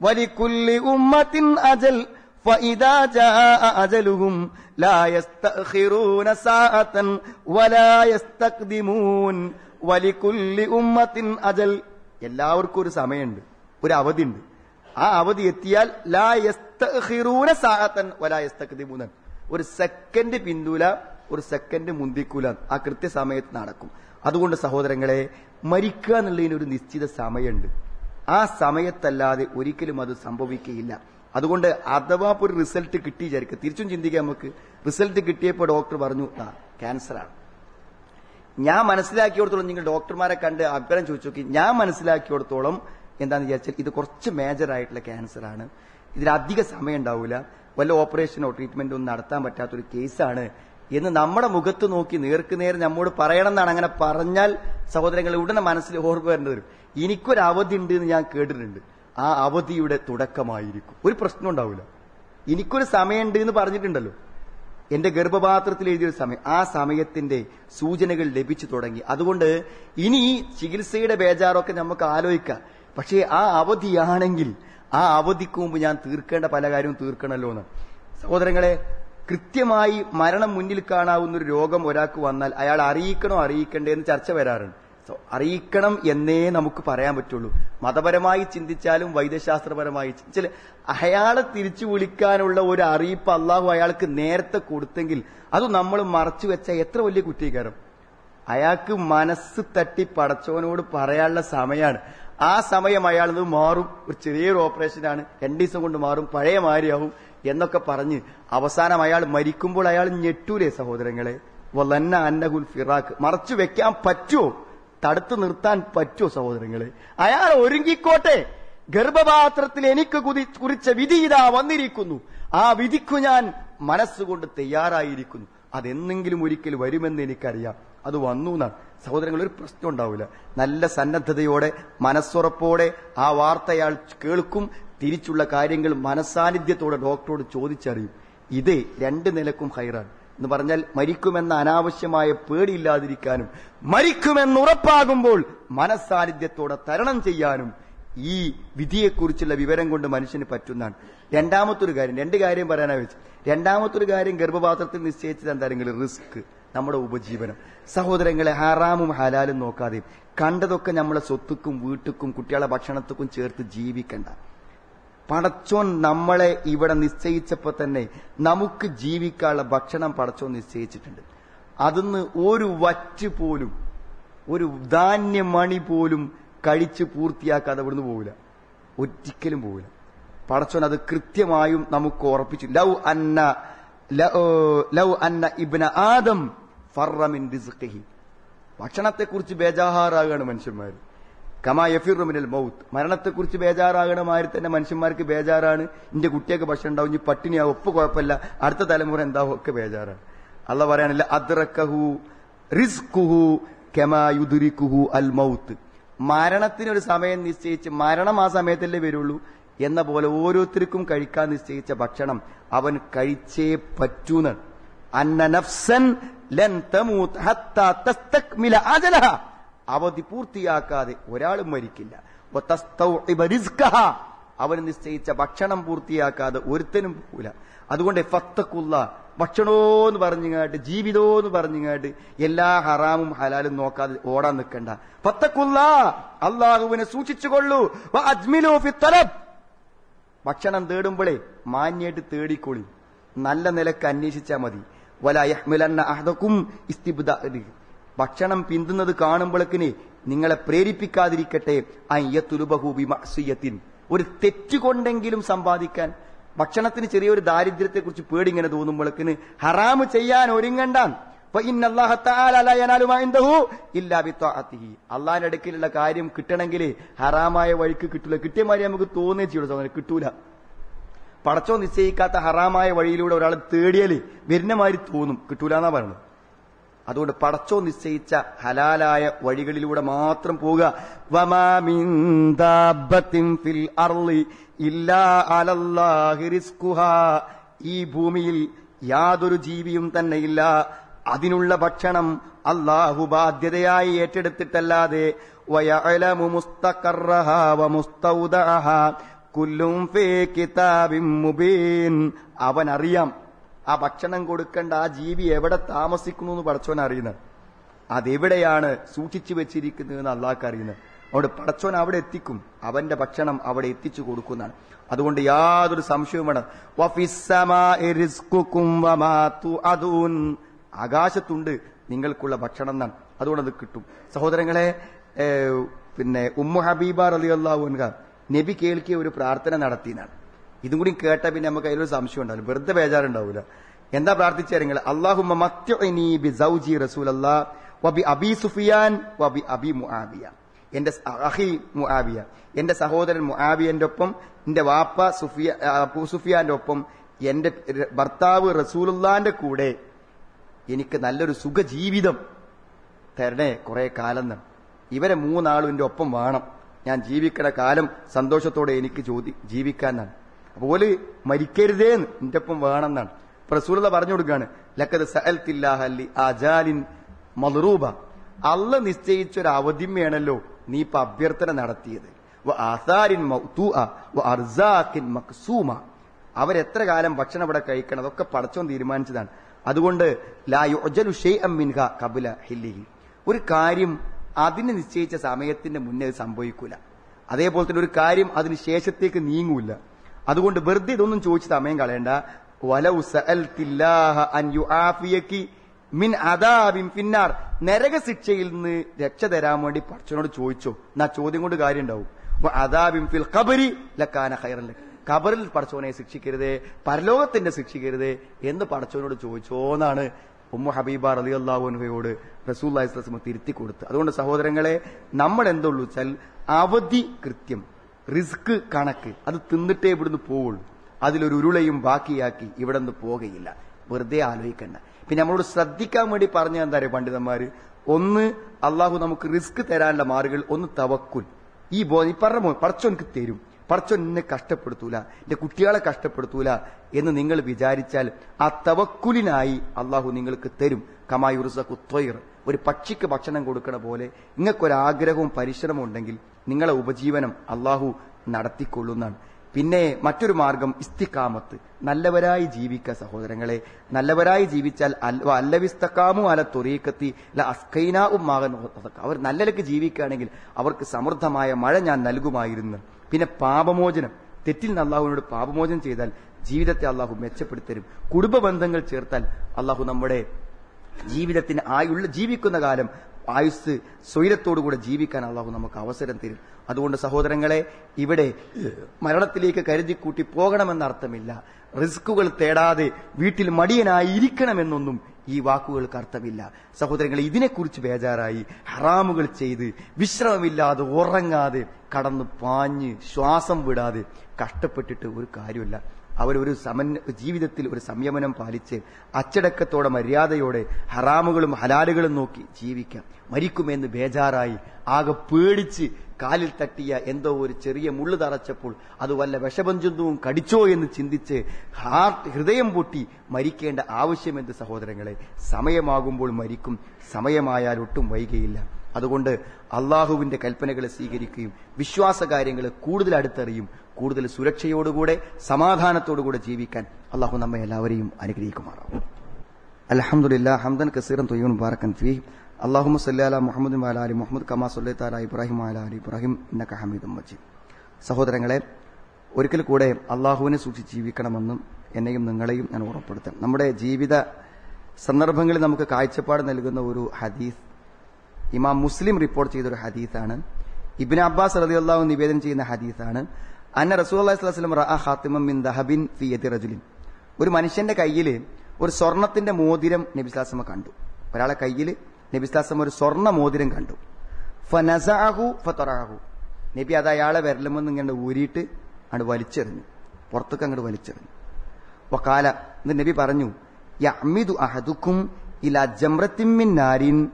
ولكل أمة أجل فإذا جاء أجلهم لا يستأخرون ساعة ولا يستقدمون ولكل أمة أجل എല്ലാവർക്കും ഒരു സമയമുണ്ട് ഒരു അവധി ഉണ്ട് ആ അവധി എത്തിയാൽ ലാ യസ്തഖിറൂന സാഅത്തൻ വലാ യസ്തഖ്ദിമൂന ഒരു സെക്കൻഡ് പിന്തൂല ഒരു സെക്കൻഡ് മുന്തിക്കൂല. ആ കൃത്യസമയത്ത് നടക്കും. അതുകൊണ്ട് സഹോദരങ്ങളെ മരിക്കുക എന്നുള്ളതിന് ഒരു നിശ്ചിത സമയമുണ്ട്. ആ സമയത്തല്ലാതെ ഒരിക്കലും അത് സംഭവിക്കുകയില്ല. അതുകൊണ്ട് അഥവാ ഒരു റിസൾട്ട് കിട്ടി വിചാരിക്കുക തിരിച്ചും ചിന്തിക്കാം നമുക്ക്. റിസൾട്ട് കിട്ടിയപ്പോൾ ഡോക്ടർ പറഞ്ഞു ആ ക്യാൻസറാണ് ഞാൻ മനസ്സിലാക്കിയോടത്തോളം നിങ്ങൾ ഡോക്ടർമാരെ കണ്ട് അഭിപ്രായം ചോദിച്ചു നോക്കി. ഞാൻ മനസ്സിലാക്കിയോടത്തോളം എന്താണെന്ന് വിചാരിച്ചാൽ ഇത് കുറച്ച് മേജർ ആയിട്ടുള്ള ഇതിന് അധിക സമയം ഉണ്ടാവില്ല വല്ല ഓപ്പറേഷനോ ട്രീറ്റ്മെന്റോ ഒന്നും നടത്താൻ പറ്റാത്തൊരു കേസാണ് എന്ന് നമ്മുടെ മുഖത്ത് നോക്കി നേർക്ക് നേരം നമ്മോട് പറയണം എന്നാണ് അങ്ങനെ പറഞ്ഞാൽ സഹോദരങ്ങൾ ഉടനെ മനസ്സിൽ ഓർമ്മ വരേണ്ടി വരും. എനിക്കൊരു അവധി ഉണ്ട് എന്ന് ഞാൻ കേട്ടിട്ടുണ്ട്. ആ അവധിയുടെ തുടക്കമായിരിക്കും. ഒരു പ്രശ്നം ഉണ്ടാവില്ല. എനിക്കൊരു സമയമുണ്ട് എന്ന് പറഞ്ഞിട്ടുണ്ടല്ലോ. എന്റെ ഗർഭപാത്രത്തിൽ എഴുതിയൊരു സമയം. ആ സമയത്തിന്റെ സൂചനകൾ ലഭിച്ചു തുടങ്ങി. അതുകൊണ്ട് ഇനി ചികിത്സയുടെ ബേജാറൊക്കെ നമുക്ക് ആലോചിക്കാം. പക്ഷേ ആ അവധിയാണെങ്കിൽ ആ അവധിക്ക് മുമ്പ് ഞാൻ തീർക്കേണ്ട പല കാര്യവും തീർക്കണമല്ലോ എന്ന് സഹോദരങ്ങളെ കൃത്യമായി മരണം മുന്നിൽ കാണാവുന്ന ഒരു രോഗം ഒരാൾക്ക് വന്നാൽ അയാൾ അറിയിക്കണോ അറിയിക്കണ്ടേ എന്ന് ചർച്ച വരാറുണ്ട്. അറിയിക്കണം എന്നേ നമുക്ക് പറയാൻ പറ്റുള്ളൂ. മതപരമായി ചിന്തിച്ചാലും വൈദ്യശാസ്ത്രപരമായി ചില അയാളെ തിരിച്ചു വിളിക്കാനുള്ള ഒരു അറിയിപ്പ് അള്ളാഹു അയാൾക്ക് നേരത്തെ കൊടുത്തെങ്കിൽ അത് നമ്മൾ മറച്ചു വെച്ച എത്ര വലിയ കുറ്റീകാരം. അയാൾക്ക് മനസ്സ് തട്ടി പടച്ചവനോട് പറയാനുള്ള സമയമാണ് ആ സമയം അയാളത് മാറും. ഒരു ചെറിയൊരു ഓപ്പറേഷനാണ്. രണ്ടു ദിവസം കൊണ്ട് മാറും. പഴയ മാരിയാവും എന്നൊക്കെ പറഞ്ഞ് അവസാനം അയാൾ മരിക്കുമ്പോൾ അയാൾ ഞെട്ടൂലേ സഹോദരങ്ങളെ. വലന്ന അന്നഹുൽ ഫിറാഖ്. മറച്ചു വെക്കാൻ പറ്റുമോ തടുത്തു നിർത്താൻ പറ്റുമോ സഹോദരങ്ങളെ? അയാൾ ഒരുങ്ങിക്കോട്ടെ. ഗർഭപാത്രത്തിൽ എനിക്ക് കുറിച്ച വിധി ഇതാ വന്നിരിക്കുന്നു. ആ വിധിക്കു ഞാൻ മനസ്സുകൊണ്ട് തയ്യാറായിരിക്കുന്നു. അതെന്നെങ്കിലും ഒരിക്കൽ വരുമെന്ന് എനിക്കറിയാം. അത് വന്നു എന്നാണ്. സഹോദരങ്ങൾ ഒരു പ്രശ്നം ഉണ്ടാവില്ല. നല്ല സന്നദ്ധതയോടെ മനസ്സുറപ്പോടെ ആ വാർത്ത അയാൾ കേൾക്കും. തിരിച്ചുള്ള കാര്യങ്ങൾ മനസാന്നിധ്യത്തോടെ ഡോക്ടറോട് ചോദിച്ചറിയും. ഇത് രണ്ട് നിലക്കും ഹൈറാണ്. എന്ന് പറഞ്ഞാൽ മരിക്കുമെന്ന അനാവശ്യമായ പേടിയില്ലാതിരിക്കാനും മരിക്കുമെന്ന് ഉറപ്പാകുമ്പോൾ മനസാന്നിധ്യത്തോടെ തരണം ചെയ്യാനും ഈ വിധിയെക്കുറിച്ചുള്ള വിവരം കൊണ്ട് മനുഷ്യന് പറ്റുന്നതാണ്. രണ്ടാമത്തൊരു കാര്യം രണ്ട് കാര്യം പറയാനാ വെച്ച് രണ്ടാമത്തൊരു കാര്യം ഗർഭപാത്രത്തിൽ നിശ്ചയിച്ചത് എന്താണെങ്കിലും റിസ്ക് നമ്മുടെ ഉപജീവനം. സഹോദരങ്ങളെ ഹറാമും ഹലാലും നോക്കാതെ കണ്ടതൊക്കെ നമ്മളെ സ്വത്തുക്കും വീട്ടുക്കും കുട്ടികളെ ഭക്ഷണത്തുക്കും ചേർത്ത് ജീവിക്കണ്ട. പടച്ചോൻ നമ്മളെ ഇവിടെ നിശ്ചയിച്ചപ്പോ തന്നെ നമുക്ക് ജീവിക്കാനുള്ള ഭക്ഷണം പടച്ചോൻ നിശ്ചയിച്ചിട്ടുണ്ട്. അതിന്ന് ഒരു വറ്റ് പോലും ഒരു ധാന്യമണി പോലും കഴിച്ച് പൂർത്തിയാക്കാതെ ഇവിടുന്ന് പോകില്ല ഒരിക്കലും പോകില്ല പടച്ചോൻ അത് കൃത്യമായും നമുക്ക് ഉറപ്പിച്ചു. ലവ് അന്ന ലവ് അന്ന ഇബ്ന ആദം ഫറമിൻ ഭക്ഷണത്തെക്കുറിച്ച് ബേജാഹാറാകാണ് മനുഷ്യന്മാർ കമാ യഫിറുമിനൽ മൗത്ത്. മരണത്തെക്കുറിച്ച് ബേജാറാകണമാതിരി തന്നെ മനുഷ്യന്മാർക്ക് ബേജാറാണ്. ഇന്റെ കുട്ടിയൊക്കെ ഭക്ഷണം ഉണ്ടാവും ഇനി പട്ടിണിയാവും ഒപ്പ് കുഴപ്പമില്ല. അടുത്ത തലമുറ എന്താവും? ഒക്കെ ബേജാറാണ്. അല്ല പറയാനില്ല അദ്റക്കഹു റിസ്കുഹു കെമായുദുരിക്കുഹു അൽ മൗത്ത്. മരണത്തിനൊരു സമയം നിശ്ചയിച്ച് മരണം ആ സമയത്തല്ലേ വരുള്ളൂ. എന്ന പോലെ ഓരോരുത്തർക്കും കഴിക്കാൻ നിശ്ചയിച്ച ഭക്ഷണം അവൻ കഴിച്ചേ പറ്റൂന്നാണ്. അന്ന നഫ്സൻ ലൻ തമൂത്ത് ഹത്താ തസ്തക്മില അജലഹ. അവധി പൂർത്തിയാക്കാതെ ഒരാളും മരിക്കില്ല. അവന് നിശ്ചയിച്ച ഭക്ഷണം പൂർത്തിയാക്കാതെ ഒരുത്തനും പോകില്ല അതുകൊണ്ട് ഫത്തക്കുള്ള ഭക്ഷണോ എന്ന് പറഞ്ഞുങ്ങാട്ട് ജീവിതോ എന്ന് പറഞ്ഞുങ്ങാട്ട് എല്ലാ ഹറാമും ഹലാലും നോക്കാതെ ഓടാൻ നിൽക്കണ്ട ഫത്തക്കുള്ള അള്ളാഹുവിനെ സൂക്ഷിച്ചുകൊള്ളൂ. ഭക്ഷണം തേടുമ്പോഴേ മാന്യായിട്ട് തേടിക്കൊള്ളി നല്ല നിലയ്ക്ക് അന്വേഷിച്ചാൽ മതി. വല ഇസ്തിബ്ദ ഭക്ഷണം പിന്തുന്നത് കാണുമ്പോഴേക്കിന് നിങ്ങളെ പ്രേരിപ്പിക്കാതിരിക്കട്ടെ. അയ്യത്തുലുബഹു ബിമഅസിയത്തിൻ. ഒരു തെറ്റുകൊണ്ടെങ്കിലും സമ്പാദിക്കാൻ. ഭക്ഷണത്തിന് ചെറിയൊരു ദാരിദ്ര്യത്തെ കുറിച്ച് പേടിങ്ങനെ തോന്നുമ്പോഴേക്കിന് ഹറാമ് ചെയ്യാൻ ഒരുങ്ങണ്ടാം. അള്ളാന്റെ അടുക്കിലുള്ള കാര്യം കിട്ടണമെങ്കിൽ ഹറാമായ വഴിക്ക് കിട്ടില്ല കിട്ടിയ മാതിരി നമുക്ക് തോന്നുകയും ചെയ്യുള്ളൂ സഹോദരൻ കിട്ടൂല. പടച്ചോ നിശ്ചയിക്കാത്ത ഹറാമായ വഴിയിലൂടെ ഒരാൾ തേടിയാൽ വരുന്ന മാതിരി തോന്നും. കിട്ടൂല എന്നാ പറയുന്നത്. അതുകൊണ്ട് പടച്ചോ നിശ്ചയിച്ച ഹലാലായ വഴികളിലൂടെ മാത്രം പോവുക. ഈ ഭൂമിയിൽ യാതൊരു ജീവിയും തന്നെയില്ല. അതിനുള്ള ഭക്ഷണം അള്ളാഹു ബാധ്യതയായി ഏറ്റെടുത്തിട്ടല്ലാതെ വയഅലമു ആ ഭക്ഷണം കൊടുക്കേണ്ട ആ ജീവി എവിടെ താമസിക്കുന്നു എന്ന് പടച്ചോൻ അറിയുന്നത്. അതെവിടെയാണ് സൂക്ഷിച്ചു വെച്ചിരിക്കുന്നതെന്ന് അള്ളാഹ്ക്ക് അറിയുന്നത്. അതുകൊണ്ട് പടച്ചോൻ അവിടെ എത്തിക്കും. അവന്റെ ഭക്ഷണം അവിടെ എത്തിച്ചു കൊടുക്കുന്നതാണ്. അതുകൊണ്ട് യാതൊരു സംശയവും വേണം ആകാശത്തുണ്ട്. നിങ്ങൾക്കുള്ള ഭക്ഷണം എന്നാണ്. അതുകൊണ്ട് അത് കിട്ടും. സഹോദരങ്ങളെ പിന്നെ ഉമ്മു ഹബീബ അൻഹ നബി കേൾക്കിയ ഒരു പ്രാർത്ഥന നടത്തിയെന്നാണ് ഇതും കൂടി കേട്ട പിന്നെ നമുക്ക് അതിലൊരു സംശയം ഉണ്ടാവില്ല. വെറുതെ ബേജാറുണ്ടാവില്ല എന്താ പ്രാർത്ഥിച്ച നിങ്ങൾ വബി സുഫിയാൻ വബി മുആബിയ എന്റെ മുആബിയ എന്റെ സഹോദരൻ മുആബിയന്റെ ഒപ്പം എന്റെ വാപ്പ സുഫിയ അബൂ സുഫിയാന്റെ ഒപ്പം എന്റെ ഭർത്താവ് റസൂലുല്ലാന്റെ കൂടെ എനിക്ക് നല്ലൊരു സുഖജീവിതം തരണേ കുറെ കാലം ഇവരെ മൂന്നാളും എന്റെ ഒപ്പം വേണം. ഞാൻ ജീവിക്കണ കാലം സന്തോഷത്തോടെ എനിക്ക് ചോദി ജീവിക്കാന്നാണ് അതുപോലെ മരിക്കരുതേന്ന് എന്റെ ഒപ്പം വേണമെന്നാണ് പ്രസൂലത പറഞ്ഞു കൊടുക്കുകയാണ് ലക്കത് സഅൽത്തില്ലാഹല്ലി മലറൂബ അല്ല നിശ്ചയിച്ചൊരു അവധിമയാണല്ലോ നീ ഇപ്പൊ അഭ്യർത്ഥന നടത്തിയത്. അവരെത്ര കാലം ഭക്ഷണം ഇവിടെ കഴിക്കണം അതൊക്കെ പടച്ചോൻ തീരുമാനിച്ചതാണ്. അതുകൊണ്ട് ലാ യുഅ്ജലു മിൻഹ ഒരു കാര്യം അതിന് നിശ്ചയിച്ച സമയത്തിന്റെ മുന്നേ സംഭവിക്കൂല. അതേപോലെ തന്നെ ഒരു കാര്യം അതിന് ശേഷത്തേക്ക് നീങ്ങൂല. അതുകൊണ്ട് വെറുതെ ഇതൊന്നും ചോദിച്ച് സമയം കളയണ്ട. മിൻ അദാബിൻ ഫിന്നാർ. നരക ശിക്ഷയിൽ നിന്ന് രക്ഷ തരാൻ വേണ്ടി പടച്ചവനോട് ചോദിച്ചോ? എന്നാ ചോദ്യം കൊണ്ട് കാര്യം ഉണ്ടാവും അദാബിൻ ഫിൽ ലക്. ഖബറിൽ പടച്ചോനെ ശിക്ഷിക്കരുതേ പരലോകത്തിന്റെ ശിക്ഷിക്കരുതേ എന്ന് പടച്ചോനോട് ചോദിച്ചോന്നാണ് ഉമ്മു ഹബീബ റലി അള്ളാഹുനഹയോട് റസൂല്ലാസ്ലസ്മ തിരുത്തി കൊടുത്ത് അതുകൊണ്ട് സഹോദരങ്ങളെ നമ്മൾ എന്തുള്ളൂ വെച്ചാൽ അവധി കൃത്യം. റിസ്ക് കണക്ക്. അത് തിന്നിട്ടേ ഇവിടുന്ന് പോവുള്ളൂ. അതിലൊരു ഉരുളയും ബാക്കിയാക്കി ഇവിടെ നിന്ന് പോകയില്ല വെറുതെ ആലോചിക്കണ്ട. പിന്നെ നമ്മളോട് ശ്രദ്ധിക്കാൻ വേണ്ടി പറഞ്ഞ എന്താ പറയുക പണ്ഡിതന്മാര്? ഒന്ന് അള്ളാഹു നമുക്ക് റിസ്ക് തരാനുള്ള മാർഗങ്ങൾ. ഒന്ന് തവക്കുൽ. ഈ ബോധം ഈ പറഞ്ഞ പറച്ചോ എനിക്ക് തരും. പറച്ചോ എന്നെ കഷ്ടപ്പെടുത്തൂല. എന്റെ കുട്ടികളെ കഷ്ടപ്പെടുത്തൂല എന്ന് നിങ്ങൾ വിചാരിച്ചാൽ ആ തവക്കുലിനായി അള്ളാഹു നിങ്ങൾക്ക് തരും. കമായുറുസ കുത്തോയിർ ഒരു പക്ഷിക്ക് ഭക്ഷണം കൊടുക്കണ പോലെ. നിങ്ങൾക്കൊരാഗ്രഹവും പരിശ്രമവും ഉണ്ടെങ്കിൽ നിങ്ങളെ ഉപജീവനം അള്ളാഹു നടത്തിക്കൊള്ളുന്നതാണ്. പിന്നെ മറ്റൊരു മാർഗം ഇസ്തിക്കാമത്ത് നല്ലവരായി ജീവിക്ക സഹോദരങ്ങളെ. നല്ലവരായി ജീവിച്ചാൽ അല്ലവിസ്തക്കാമു അല തൊറീക്കത്തി അസ്കൈനാവും മാകൻ അവർ നല്ലലക്ക് ജീവിക്കുകയാണെങ്കിൽ അവർക്ക് സമൃദ്ധമായ മഴ ഞാൻ നൽകുമായിരുന്നു. പിന്നെ പാപമോചനം. തെറ്റിൽ നിന്ന് അള്ളാഹുവിനോട് പാപമോചനം ചെയ്താൽ ജീവിതത്തെ അള്ളാഹു മെച്ചപ്പെടുത്തരും. കുടുംബ ബന്ധങ്ങൾ ചേർത്താൽ അള്ളാഹു നമ്മുടെ ജീവിതത്തിന് ആയുള്ള ജീവിക്കുന്ന കാലം ആയുസ് സ്വൈരത്തോടുകൂടെ ജീവിക്കാൻ അള്ളാഹു നമുക്ക് അവസരം തരും. അതുകൊണ്ട് സഹോദരങ്ങളെ ഇവിടെ മരണത്തിലേക്ക് കരുതിക്കൂട്ടി പോകണമെന്ന അർത്ഥമില്ല. റിസ്കുകൾ തേടാതെ വീട്ടിൽ മടിയനായി ഇരിക്കണമെന്നൊന്നും ഈ വാക്കുകൾക്ക് അർത്ഥമില്ല. സഹോദരങ്ങൾ ഇതിനെക്കുറിച്ച് ബേജാറായി ഹറാമുകൾ ചെയ്ത് വിശ്രമമില്ലാതെ ഉറങ്ങാതെ കടന്ന് പാഞ്ഞ് ശ്വാസം വിടാതെ കഷ്ടപ്പെട്ടിട്ട് ഒരു കാര്യമില്ല. അവരൊരു സമൻ ജീവിതത്തിൽ ഒരു സംയമനം പാലിച്ച് അച്ചടക്കത്തോടെ മര്യാദയോടെ ഹറാമുകളും ഹലാലുകളും നോക്കി ജീവിക്കാം. മരിക്കുമെന്ന് ബേജാറായി ആകെ പേടിച്ച് കാലിൽ തട്ടിയ എന്തോ ഒരു ചെറിയ മുള്ളു തറച്ചപ്പോൾ അത് വല്ല വിഷപഞ്ചന്തുവും കടിച്ചോ എന്ന് ചിന്തിച്ച് ഹാർട്ട് ഹൃദയം പൊട്ടി മരിക്കേണ്ട ആവശ്യമെന്ത് സഹോദരങ്ങളെ സമയമാകുമ്പോൾ മരിക്കും സമയമായാൽ ഒട്ടും വൈകയില്ല. അതുകൊണ്ട് അള്ളാഹുവിന്റെ കൽപ്പനകളെ സ്വീകരിക്കുകയും വിശ്വാസ കാര്യങ്ങളെ കൂടുതൽ അടുത്തറിയും കൂടുതൽ സുരക്ഷയോടുകൂടെ സമാധാനത്തോടുകൂടെ ജീവിക്കാൻ അള്ളാഹു നമ്മെ എല്ലാവരെയും അനുഗ്രഹിക്കുമാറാവും അലഹമുല്ല ഹംദൻ കസീറൻ തൊയ്യൂൻ ബാറക്കൻ ഫി. അള്ളാഹുമ സല്ലാ മുഹമ്മദ് അലി മുഹമ്മദ് കമാ സുല്ലാല ഇബ്രാഹിം അല ഇബ്രാഹിം ഹമീദും മജീദ്. സഹോദരങ്ങളെ ഒരിക്കൽ കൂടെ അള്ളാഹുവിനെ സൂക്ഷിച്ച് ജീവിക്കണമെന്നും എന്നെയും നിങ്ങളെയും ഞാൻ ഉറപ്പെടുത്താം നമ്മുടെ ജീവിത സന്ദർഭങ്ങളിൽ നമുക്ക് കാഴ്ചപ്പാട് നൽകുന്ന ഒരു ഹദീസ് ഇമാം മുസ്ലിം റിപ്പോർട്ട് ചെയ്തൊരു ഹദീസാണ്. ഇബിൻ അബ്ബാസ് റതിയുള്ള നിവേദനം ചെയ്യുന്ന ഹദീസാണ്. അന്ന റസൂൽ അള്ളാഹി സ്വലം റഅ ഹാത്തിമം മിൻ ദഹബിൻ ഫിയതി റജുലിൻ. ഒരു മനുഷ്യന്റെ കയ്യിൽ ഒരു സ്വർണത്തിന്റെ മോതിരം നബിസ്ലാസമ കണ്ടു. ഒരാളെ കയ്യിൽ നബിസ്ലാസമ ഒരു സ്വർണ മോതിരം കണ്ടു. ഫനസാഹു ഫറാഹു നബി അത് അയാളെ വിരലുമെന്ന് ഇങ്ങനെ ഊരിയിട്ട് അങ്ങോട്ട് വലിച്ചെറിഞ്ഞു. പുറത്തേക്ക് അങ്ങോട്ട് വലിച്ചെറിഞ്ഞു. വക്കാല എന്ന് നബി പറഞ്ഞു യഅ്മിദു അഹദുക്കും ഇല ജമ്രത്തിമ്മിൻ നാരിൻ.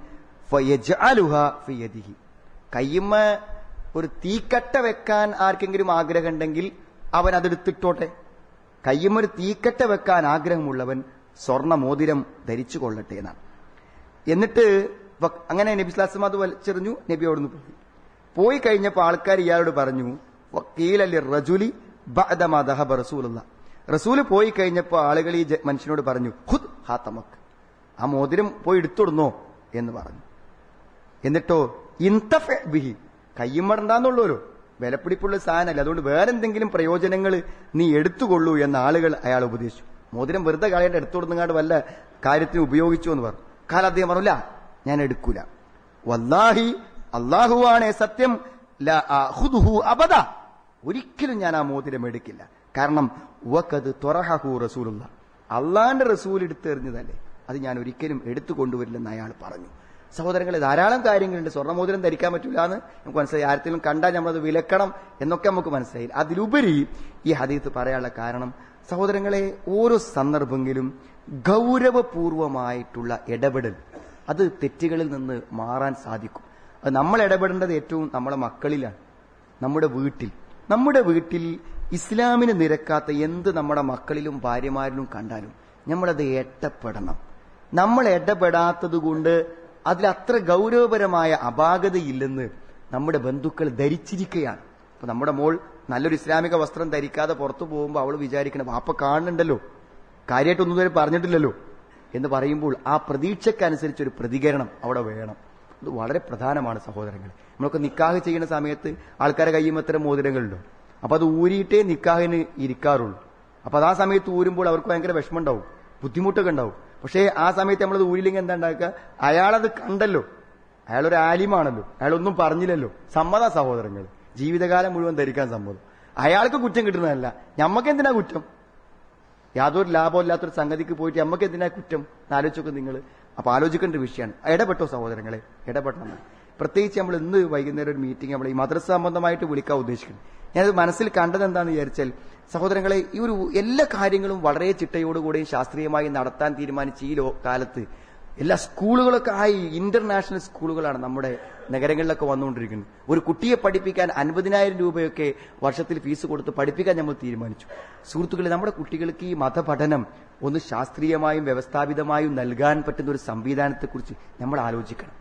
കയ്യുമ്മ ഒരു തീക്കട്ട വെക്കാൻ ആർക്കെങ്കിലും ആഗ്രഹം ഉണ്ടെങ്കിൽ അവൻ അതെടുത്തിട്ടോട്ടെ. കയ്യുമ്മ ഒരു തീക്കട്ട വെക്കാൻ ആഗ്രഹമുള്ളവൻ സ്വർണ മോതിരം ധരിച്ചു കൊള്ളട്ടെ എന്നാണ്. എന്നിട്ട് അങ്ങനെ നബി സ്ലാസം അത് വലിച്ചെറിഞ്ഞു നബി അവിടുന്ന് പോയി. പോയി കഴിഞ്ഞപ്പോൾ ആൾക്കാർ ഇയാളോട് പറഞ്ഞു റജുലി റസൂൽ പോയി കഴിഞ്ഞപ്പോൾ ആളുകൾ ഈ മനുഷ്യനോട് പറഞ്ഞു ഹുദ് ഹാത്തമക്ക് ആ മോതിരം പോയി എടുത്തോടുന്നോ? എന്ന് പറഞ്ഞു. എന്നിട്ടോ ഇന്തഫ് ബിഹി. കയ്യുമ്മടണ്ടാന്നുള്ളൂരോ വിലപ്പിടിപ്പുള്ള സാധനമല്ല? അതുകൊണ്ട് വേറെന്തെങ്കിലും പ്രയോജനങ്ങൾ നീ എടുത്തുകൊള്ളൂ എന്ന ആളുകൾ അയാൾ ഉപദേശിച്ചു. മോതിരം വെറുതെ കളയേണ്ട എടുത്തുകൊടുന്നങ്ങാണ്ട് വല്ല കാര്യത്തിന് ഉപയോഗിച്ചു എന്ന് പറഞ്ഞു. കാല അദ്ദേഹം പറഞ്ഞില്ല ഞാൻ എടുക്കൂല. വല്ലാഹി അള്ളാഹുവാണ് സത്യം. അബദ. ഒരിക്കലും ഞാൻ ആ മോതിരം എടുക്കില്ല. കാരണം അള്ളാന്റെ റസൂൽ എടുത്തെറിഞ്ഞതല്ലേ? അത് ഞാൻ ഒരിക്കലും എടുത്തു കൊണ്ടുവരില്ലെന്ന് അയാൾ പറഞ്ഞു. സഹോദരങ്ങളെ ധാരാളം കാര്യങ്ങളുണ്ട്. സ്വർണമോതിരം ധരിക്കാൻ പറ്റില്ല എന്ന് നമുക്ക് മനസ്സിലായി. ആരെങ്കിലും കണ്ടാൽ നമ്മളത് വിലക്കണം എന്നൊക്കെ നമുക്ക് മനസ്സിലായി. അതിലുപരി ഈ ഹദീത്ത് പറയാനുള്ള കാരണം സഹോദരങ്ങളെ ഓരോ സന്ദർഭങ്ങളിലും ഗൗരവപൂർവമായിട്ടുള്ള ഇടപെടൽ അത് തെറ്റുകളിൽ നിന്ന് മാറാൻ സാധിക്കും. അത് നമ്മൾ ഇടപെടേണ്ടത് ഏറ്റവും നമ്മളെ മക്കളിലാണ് നമ്മുടെ വീട്ടിൽ. നമ്മുടെ വീട്ടിൽ ഇസ്ലാമിന് നിരക്കാത്ത എന്ത് നമ്മുടെ മക്കളിലും ഭാര്യമാരിലും കണ്ടാലും നമ്മളത് എട്ടപ്പെടണം. നമ്മൾ ഇടപെടാത്തത് കൊണ്ട് അതിൽ അത്ര ഗൗരവപരമായ അപാകതയില്ലെന്ന് നമ്മുടെ ബന്ധുക്കൾ ധരിച്ചിരിക്കുകയാണ് അപ്പൊ നമ്മുടെ മോൾ നല്ലൊരു ഇസ്ലാമിക വസ്ത്രം ധരിക്കാതെ പുറത്തു പോകുമ്പോൾ അവൾ വിചാരിക്കണം വാപ്പ കാണുന്നുണ്ടല്ലോ. കാര്യമായിട്ടൊന്നും ഇതുവരെ പറഞ്ഞിട്ടില്ലല്ലോ. എന്ന് പറയുമ്പോൾ ആ പ്രതീക്ഷക്കനുസരിച്ച് ഒരു പ്രതികരണം അവിടെ വേണം. അത് വളരെ പ്രധാനമാണ് സഹോദരങ്ങൾ നമ്മളൊക്കെ നിക്കാഹ് ചെയ്യുന്ന സമയത്ത് ആൾക്കാരെ കയ്യും എത്ര മോതിരങ്ങളുണ്ടോ? അപ്പൊ അത് ഊരിയിട്ടേ നിക്കാഹിന് ഇരിക്കാറുള്ളൂ. അപ്പൊ അത് ആ സമയത്ത് ഊരുമ്പോൾ അവർക്ക് ഭയങ്കര വിഷമം ഉണ്ടാവും. ബുദ്ധിമുട്ടൊക്കെ ഉണ്ടാവും. പക്ഷേ ആ സമയത്ത് നമ്മളത് ഊരില്ലെങ്കിൽ എന്താ ഉണ്ടാക്കുക? അയാളത് കണ്ടല്ലോ. അയാളൊരു ആലിമാണല്ലോ. അയാളൊന്നും പറഞ്ഞില്ലല്ലോ. സമ്മത സഹോദരങ്ങൾ ജീവിതകാലം മുഴുവൻ ധരിക്കാൻ സമ്മതം. അയാൾക്ക് കുറ്റം കിട്ടുന്നതല്ല. ഞമ്മക്ക് എന്തിനാ കുറ്റം? യാതൊരു ലാഭമില്ലാത്തൊരു സംഗതിക്ക് പോയിട്ട് നമുക്ക് എന്തിനാ കുറ്റം? ആലോചിച്ചൊക്കെ നിങ്ങൾ അപ്പൊ ആലോചിക്കേണ്ട വിഷയമാണ്. ഇടപെട്ടോ സഹോദരങ്ങളെ? ഇടപെട്ടണം പ്രത്യേകിച്ച് നമ്മൾ ഇന്ന് വൈകുന്നേരം ഒരു മീറ്റിംഗ് നമ്മൾ ഈ മദ്രസ സംബന്ധമായിട്ട് വിളിക്കാൻ ഉദ്ദേശിക്കുന്നത് ഞാനത് മനസ്സിൽ കണ്ടത് എന്താണെന്ന് വിചാരിച്ചാൽ സഹോദരങ്ങളെ ഈ ഒരു എല്ലാ കാര്യങ്ങളും വളരെ ചിട്ടയോടുകൂടിയും ശാസ്ത്രീയമായി നടത്താൻ തീരുമാനിച്ച ഈ കാലത്ത് എല്ലാ സ്കൂളുകളൊക്കെ ആയി ഇന്റർനാഷണൽ സ്കൂളുകളാണ് നമ്മുടെ നഗരങ്ങളിലൊക്കെ വന്നുകൊണ്ടിരിക്കുന്നത്. ഒരു കുട്ടിയെ പഠിപ്പിക്കാൻ അൻപതിനായിരം രൂപയൊക്കെ വർഷത്തിൽ ഫീസ് കൊടുത്ത് പഠിപ്പിക്കാൻ നമ്മൾ തീരുമാനിച്ചു. സുഹൃത്തുക്കളെ നമ്മുടെ കുട്ടികൾക്ക് ഈ മതപഠനം ഒന്ന് ശാസ്ത്രീയമായും വ്യവസ്ഥാപിതമായും നൽകാൻ പറ്റുന്ന ഒരു സംവിധാനത്തെക്കുറിച്ച് നമ്മൾ ആലോചിക്കണം.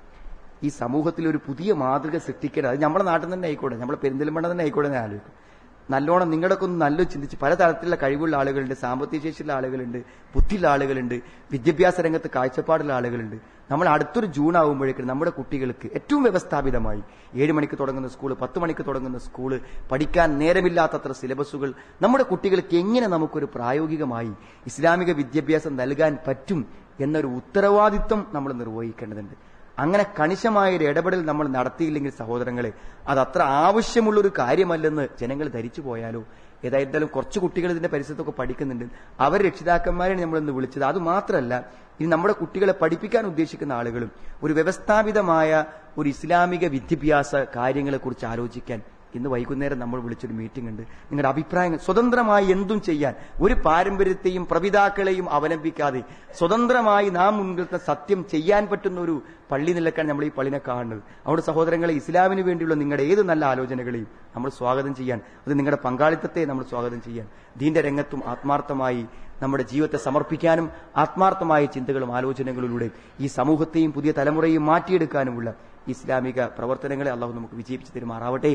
ഈ സമൂഹത്തിൽ ഒരു പുതിയ മാതൃക സൃഷ്ടിക്കരുത് അത് നമ്മുടെ നാട്ടിൽ തന്നെ ആയിക്കോട്ടെ നമ്മുടെ പെരിന്തൽമണ്ണ തന്നെ ആയിക്കോട്ടെ ഞാൻ ആലോചിക്കും. നല്ലോണം നിങ്ങളൊക്കെ ഒന്ന് നല്ല ചിന്തിച്ച് പലതരത്തിലുള്ള കഴിവുള്ള ആളുകളുണ്ട് സാമ്പത്തിക ശേഷിയുള്ള ആളുകളുണ്ട് ബുദ്ധിയുള്ള ആളുകളുണ്ട് വിദ്യാഭ്യാസ രംഗത്ത് കാഴ്ചപ്പാടുള്ള ആളുകളുണ്ട്. നമ്മൾ അടുത്തൊരു ജൂൺ ആകുമ്പോഴേക്കും നമ്മുടെ കുട്ടികൾക്ക് ഏറ്റവും വ്യവസ്ഥാപിതമായി ഏഴ് മണിക്ക് തുടങ്ങുന്ന സ്കൂൾ പത്ത് മണിക്ക് തുടങ്ങുന്ന സ്കൂൾ പഠിക്കാൻ നേരമില്ലാത്തത്ര സിലബസുകൾ നമ്മുടെ കുട്ടികൾക്ക് എങ്ങനെ നമുക്കൊരു പ്രായോഗികമായി ഇസ്ലാമിക വിദ്യാഭ്യാസം നൽകാൻ പറ്റും എന്നൊരു ഉത്തരവാദിത്വം നമ്മൾ നിർവഹിക്കേണ്ടതുണ്ട്. അങ്ങനെ കണിശമായ ഒരു ഇടപെടൽ നമ്മൾ നടത്തിയില്ലെങ്കിൽ സഹോദരങ്ങളെ അത് അത്ര ആവശ്യമുള്ളൊരു കാര്യമല്ലെന്ന് ജനങ്ങൾ ധരിച്ചു പോയാലോ? ഏതായിരുന്നാലും കുറച്ച് കുട്ടികൾ ഇതിന്റെ പരിസരത്തൊക്കെ പഠിക്കുന്നുണ്ട്. അവർ രക്ഷിതാക്കന്മാരെയാണ് നമ്മൾ ഇന്ന് വിളിച്ചത്. അത് മാത്രമല്ല ഇനി നമ്മുടെ കുട്ടികളെ പഠിപ്പിക്കാൻ ഉദ്ദേശിക്കുന്ന ആളുകളും ഒരു വ്യവസ്ഥാപിതമായ ഒരു ഇസ്ലാമിക വിദ്യാഭ്യാസ കാര്യങ്ങളെക്കുറിച്ച് ആലോചിക്കാൻ ഇന്ന് വൈകുന്നേരം നമ്മൾ വിളിച്ചൊരു മീറ്റിംഗ് ഉണ്ട്. നിങ്ങളുടെ അഭിപ്രായങ്ങൾ സ്വതന്ത്രമായി എന്തും ചെയ്യാൻ ഒരു പാരമ്പര്യത്തെയും പ്രപിതാക്കളെയും അവലംബിക്കാതെ സ്വതന്ത്രമായി നാം മുൻപിലത്തെ സത്യം ചെയ്യാൻ പറ്റുന്ന ഒരു പള്ളി നിലക്കാൻ നമ്മൾ ഈ പള്ളിനെ കാണുന്നത്. അവിടെ സഹോദരങ്ങളെ ഇസ്ലാമിന് വേണ്ടിയുള്ള നിങ്ങളുടെ ഏത് നല്ല ആലോചനകളെയും നമ്മൾ സ്വാഗതം ചെയ്യാൻ അത് നിങ്ങളുടെ പങ്കാളിത്തത്തെ നമ്മൾ സ്വാഗതം ചെയ്യാൻ ദീന്റെ രംഗത്തും ആത്മാർത്ഥമായി നമ്മുടെ ജീവിതത്തെ സമർപ്പിക്കാനും ആത്മാർത്ഥമായ ചിന്തകളും ആലോചനകളിലൂടെ ഈ സമൂഹത്തെയും പുതിയ തലമുറയും മാറ്റിയെടുക്കാനുമുള്ള ഇസ്ലാമിക പ്രവർത്തനങ്ങളെ അള്ളാഹു നമുക്ക് വിജയിപ്പിച്ചു തരുമാറാവട്ടെ.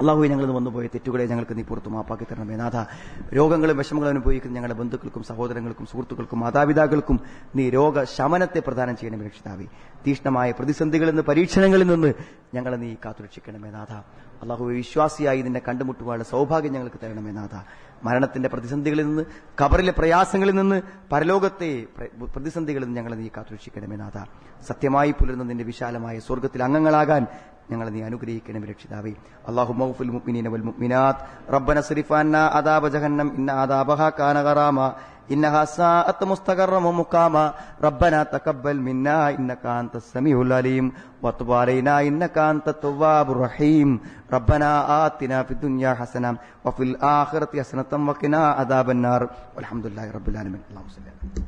അള്ളാഹുവെ ഞങ്ങൾ വന്നു പോയ തെറ്റുകളെ ഞങ്ങൾക്ക് നീ പുറത്തു മാപ്പാക്കി തരണമേ. നാഥ രോഗങ്ങളും വിഷമങ്ങളും അനുഭവിക്കുന്ന ഞങ്ങളുടെ ബന്ധുക്കൾക്കും സഹോദരങ്ങൾക്കും സുഹൃത്തുക്കൾക്കും മാതാപിതാക്കൾക്കും നീ രോഗ ശമനത്തെ പ്രദാനം ചെയ്യണമേ രക്ഷിതാവേ. തീഷ്ണമായ പ്രതിസന്ധികളിൽ നിന്ന് പരീക്ഷണങ്ങളിൽ നിന്ന് ഞങ്ങളെ നീ കാത്തുരക്ഷിക്കണമേ നാഥ. അള്ളാഹു വിശ്വാസിയായി നിന്നെ കണ്ടുമുട്ടുവാനുള്ള സൗഭാഗ്യം ഞങ്ങൾക്ക് തരണമേ നാഥ. മരണത്തിന്റെ പ്രതിസന്ധികളിൽ നിന്ന് കബറിലെ പ്രയാസങ്ങളിൽ നിന്ന് പരലോകത്തെ പ്രതിസന്ധികളിൽ നിന്ന് ഞങ്ങളെ നീ കാത്തുരക്ഷിക്കണമേ നാഥ. സത്യമായി പുലരുന്ന നിന്റെ വിശാലമായ സ്വർഗത്തിൽ അംഗങ്ങളാകാൻ ഞങ്ങളെ നീ അനുഗ്രഹിക്കണമേ രക്ഷിതാവേ അല്ലാഹു മഗ്ഫിൽ മുഅ്മിനീന വൽ മുഅ്മിനാത്ത് റബ്ബന സ്രിഫ് അന്നാ അദാബ ജഹന്നം ഇന്ന അദാബഹാ കാന ഗറാമ إنها ساءت مستقرا ومقاما ربنا تقبل منا إنك أنت السميع العليم وتب علينا إنك أنت التواب الرحيم ربنا آتنا في الدنيا حسنة وفي الآخرة حسنة وقنا عذاب النار والحمد لله رب العالمين اللهم صل على